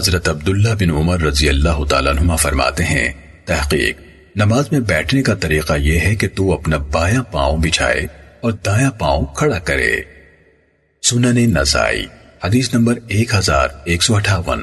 حضرت عبداللہ بن عمر رضی اللہ تعالیٰ عنہ فرماتے ہیں، تحقیق، نماز میں بیٹھنے کا طریقہ یہ ہے کہ تو اپنا بایاں پاؤں بچھائے اور دایاں پاؤں کھڑا کرے۔ سنن نسائی، حدیث نمبر ایک ہزار ایک سو اٹھاون۔